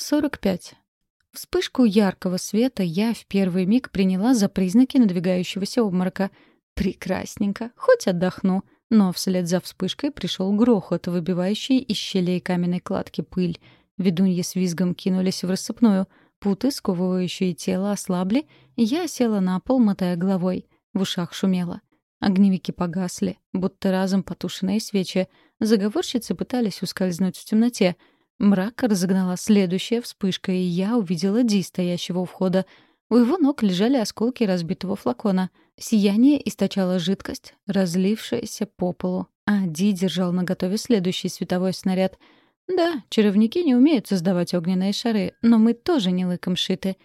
45. Вспышку яркого света я в первый миг приняла за признаки надвигающегося обморока. Прекрасненько, хоть отдохну. Но вслед за вспышкой пришел грохот, выбивающий из щелей каменной кладки пыль. Ведуньи с визгом кинулись в рассыпную. Путы, сковывающие тело, ослабли, и я села на пол, мотая головой. В ушах шумело. Огневики погасли, будто разом потушенные свечи. Заговорщицы пытались ускользнуть в темноте — Мрак разогнала следующая вспышка, и я увидела Ди, стоящего у входа. У его ног лежали осколки разбитого флакона. Сияние источало жидкость, разлившаяся по полу. А Ди держал наготове следующий световой снаряд. Да, чаровники не умеют создавать огненные шары, но мы тоже не лыком шиты.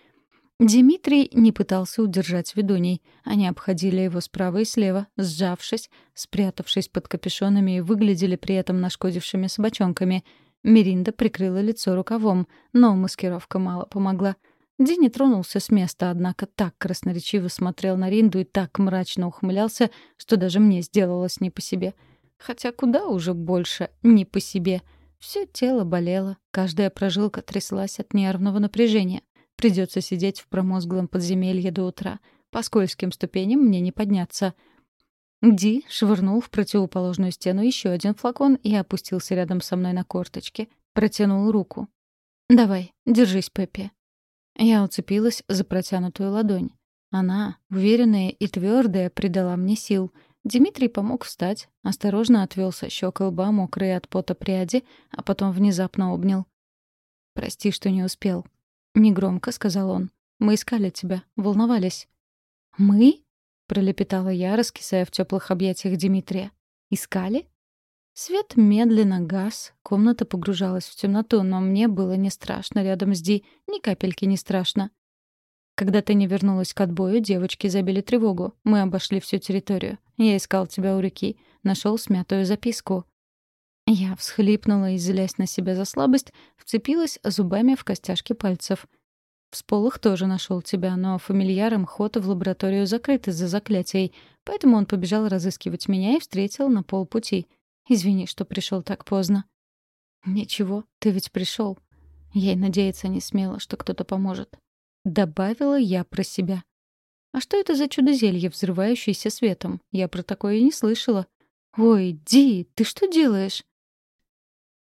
Дмитрий не пытался удержать ведуней. Они обходили его справа и слева, сжавшись, спрятавшись под капюшонами и выглядели при этом нашкодившими собачонками — Миринда прикрыла лицо рукавом, но маскировка мало помогла. Ди не тронулся с места, однако так красноречиво смотрел на Ринду и так мрачно ухмылялся, что даже мне сделалось не по себе. Хотя куда уже больше не по себе. Все тело болело, каждая прожилка тряслась от нервного напряжения. Придется сидеть в промозглом подземелье до утра. По скользким ступеням мне не подняться — Ди швырнул в противоположную стену еще один флакон и опустился рядом со мной на корточки. Протянул руку. «Давай, держись, Пеппи». Я уцепилась за протянутую ладонь. Она, уверенная и твердая, придала мне сил. Дмитрий помог встать, осторожно отвел со щек лба мокрые от пота пряди, а потом внезапно обнял. «Прости, что не успел». Негромко сказал он. «Мы искали тебя, волновались». «Мы?» — пролепетала я, раскисая в теплых объятиях Дмитрия. «Искали?» Свет медленно гас, комната погружалась в темноту, но мне было не страшно рядом с Ди, ни капельки не страшно. Когда ты не вернулась к отбою, девочки забили тревогу. Мы обошли всю территорию. Я искал тебя у реки, нашел смятую записку. Я всхлипнула и, злясь на себя за слабость, вцепилась зубами в костяшки пальцев. Всполох тоже нашел тебя, но фамильяром ход в лабораторию закрыт из-за заклятий, поэтому он побежал разыскивать меня и встретил на полпути. Извини, что пришел так поздно. Ничего, ты ведь пришел. Я и надеяться не смела, что кто-то поможет. Добавила я про себя. А что это за чудо-зелье, взрывающееся светом? Я про такое и не слышала. Ой, Ди, ты что делаешь?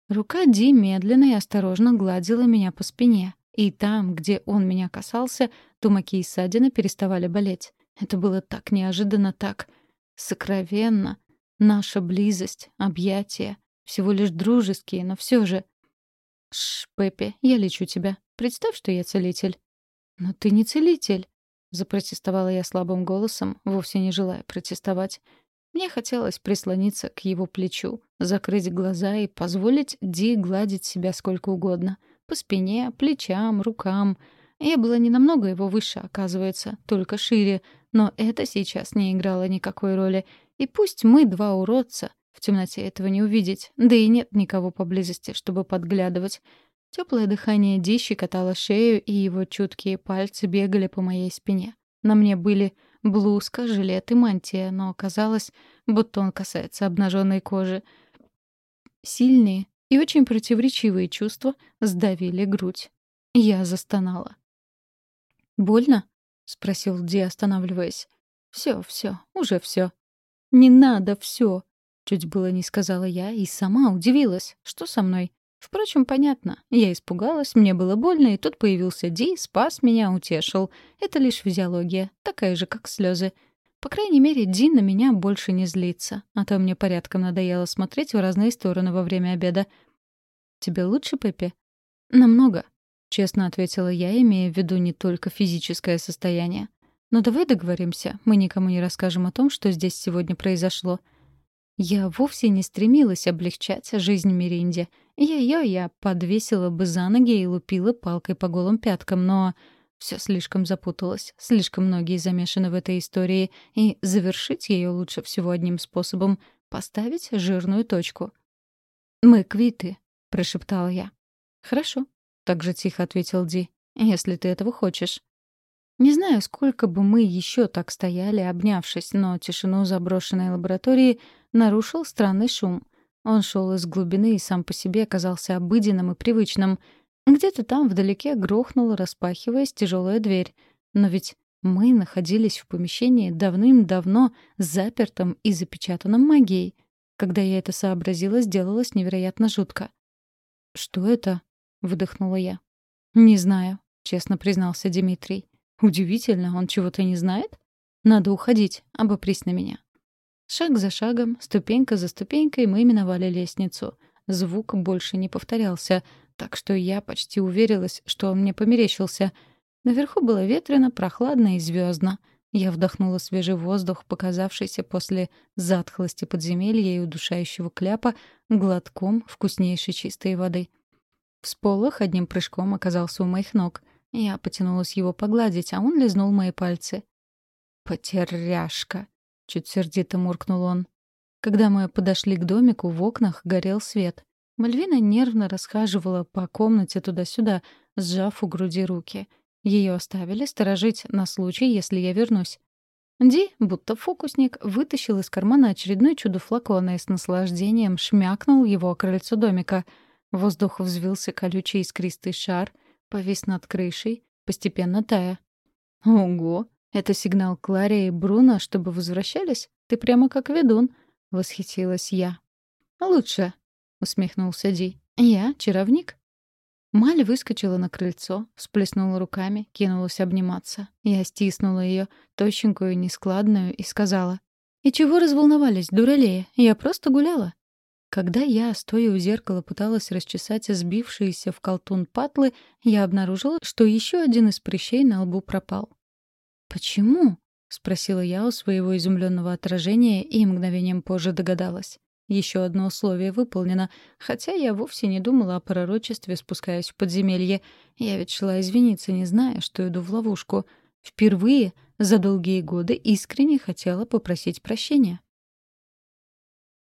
Рука Ди медленно и осторожно гладила меня по спине. И там, где он меня касался, тумаки и ссадины переставали болеть. Это было так неожиданно, так сокровенно. Наша близость, объятия, всего лишь дружеские, но все же... Шш, Пеппи, я лечу тебя. Представь, что я целитель. Но ты не целитель. Запротестовала я слабым голосом, вовсе не желая протестовать. Мне хотелось прислониться к его плечу, закрыть глаза и позволить Ди гладить себя сколько угодно — по спине, плечам, рукам. Я была не намного его выше, оказывается, только шире. Но это сейчас не играло никакой роли. И пусть мы два уродца, в темноте этого не увидеть, да и нет никого поблизости, чтобы подглядывать. Теплое дыхание Ди катало шею, и его чуткие пальцы бегали по моей спине. На мне были блузка, жилет и мантия, но казалось, будто он касается обнаженной кожи. Сильные, и очень противоречивые чувства сдавили грудь. Я застонала. «Больно?» — спросил Ди, останавливаясь. «Всё, всё, уже всё». «Не надо всё!» — чуть было не сказала я и сама удивилась. Что со мной? Впрочем, понятно. Я испугалась, мне было больно, и тут появился Ди, спас меня, утешил. Это лишь физиология, такая же, как слезы. По крайней мере, Ди на меня больше не злится, а то мне порядком надоело смотреть в разные стороны во время обеда. «Тебе лучше, Пеппи?» «Намного», — честно ответила я, имея в виду не только физическое состояние. «Но давай договоримся, мы никому не расскажем о том, что здесь сегодня произошло». Я вовсе не стремилась облегчать жизнь Миринде. Ее я подвесила бы за ноги и лупила палкой по голым пяткам, но все слишком запуталось, слишком многие замешаны в этой истории, и завершить ее лучше всего одним способом — поставить жирную точку. «Мы квиты», — прошептала я. «Хорошо», — так же тихо ответил Ди, — «если ты этого хочешь». Не знаю, сколько бы мы еще так стояли, обнявшись, но тишину заброшенной лаборатории нарушил странный шум. Он шел из глубины и сам по себе оказался обыденным и привычным — Где-то там вдалеке грохнула, распахиваясь тяжелая дверь. Но ведь мы находились в помещении давным-давно запертом и запечатанном магией. Когда я это сообразила, сделалось невероятно жутко. «Что это?» — выдохнула я. «Не знаю», — честно признался Дмитрий. «Удивительно, он чего-то не знает? Надо уходить, обопрись на меня». Шаг за шагом, ступенька за ступенькой мы миновали лестницу. Звук больше не повторялся, так что я почти уверилась, что он мне померещился. Наверху было ветрено, прохладно и звездно. Я вдохнула свежий воздух, показавшийся после затхлости подземелья и удушающего кляпа глотком вкуснейшей чистой воды. Всполох одним прыжком оказался у моих ног. Я потянулась его погладить, а он лизнул мои пальцы. «Потеряшка!» — чуть сердито муркнул он. Когда мы подошли к домику, в окнах горел свет. Мальвина нервно расхаживала по комнате туда-сюда, сжав у груди руки. Ее оставили сторожить на случай, если я вернусь. Ди, будто фокусник, вытащил из кармана очередной чудо-флакон и с наслаждением шмякнул его о крыльцо домика — Воздух взвился колючий искристый шар, повис над крышей, постепенно тая. «Ого! Это сигнал Кларе и Бруно, чтобы возвращались? Ты прямо как ведун!» — восхитилась я. «Лучше!» — усмехнулся Ди. «Я чаровник?» Маль выскочила на крыльцо, всплеснула руками, кинулась обниматься. Я стиснула ее, тощенькую нескладную, и сказала. «И чего разволновались, дуралея? Я просто гуляла». Когда я, стоя у зеркала, пыталась расчесать сбившиеся в колтун патлы, я обнаружила, что еще один из прыщей на лбу пропал. «Почему?» — спросила я у своего изумленного отражения и мгновением позже догадалась. Еще одно условие выполнено, хотя я вовсе не думала о пророчестве, спускаясь в подземелье. Я ведь шла извиниться, не зная, что иду в ловушку. Впервые за долгие годы искренне хотела попросить прощения.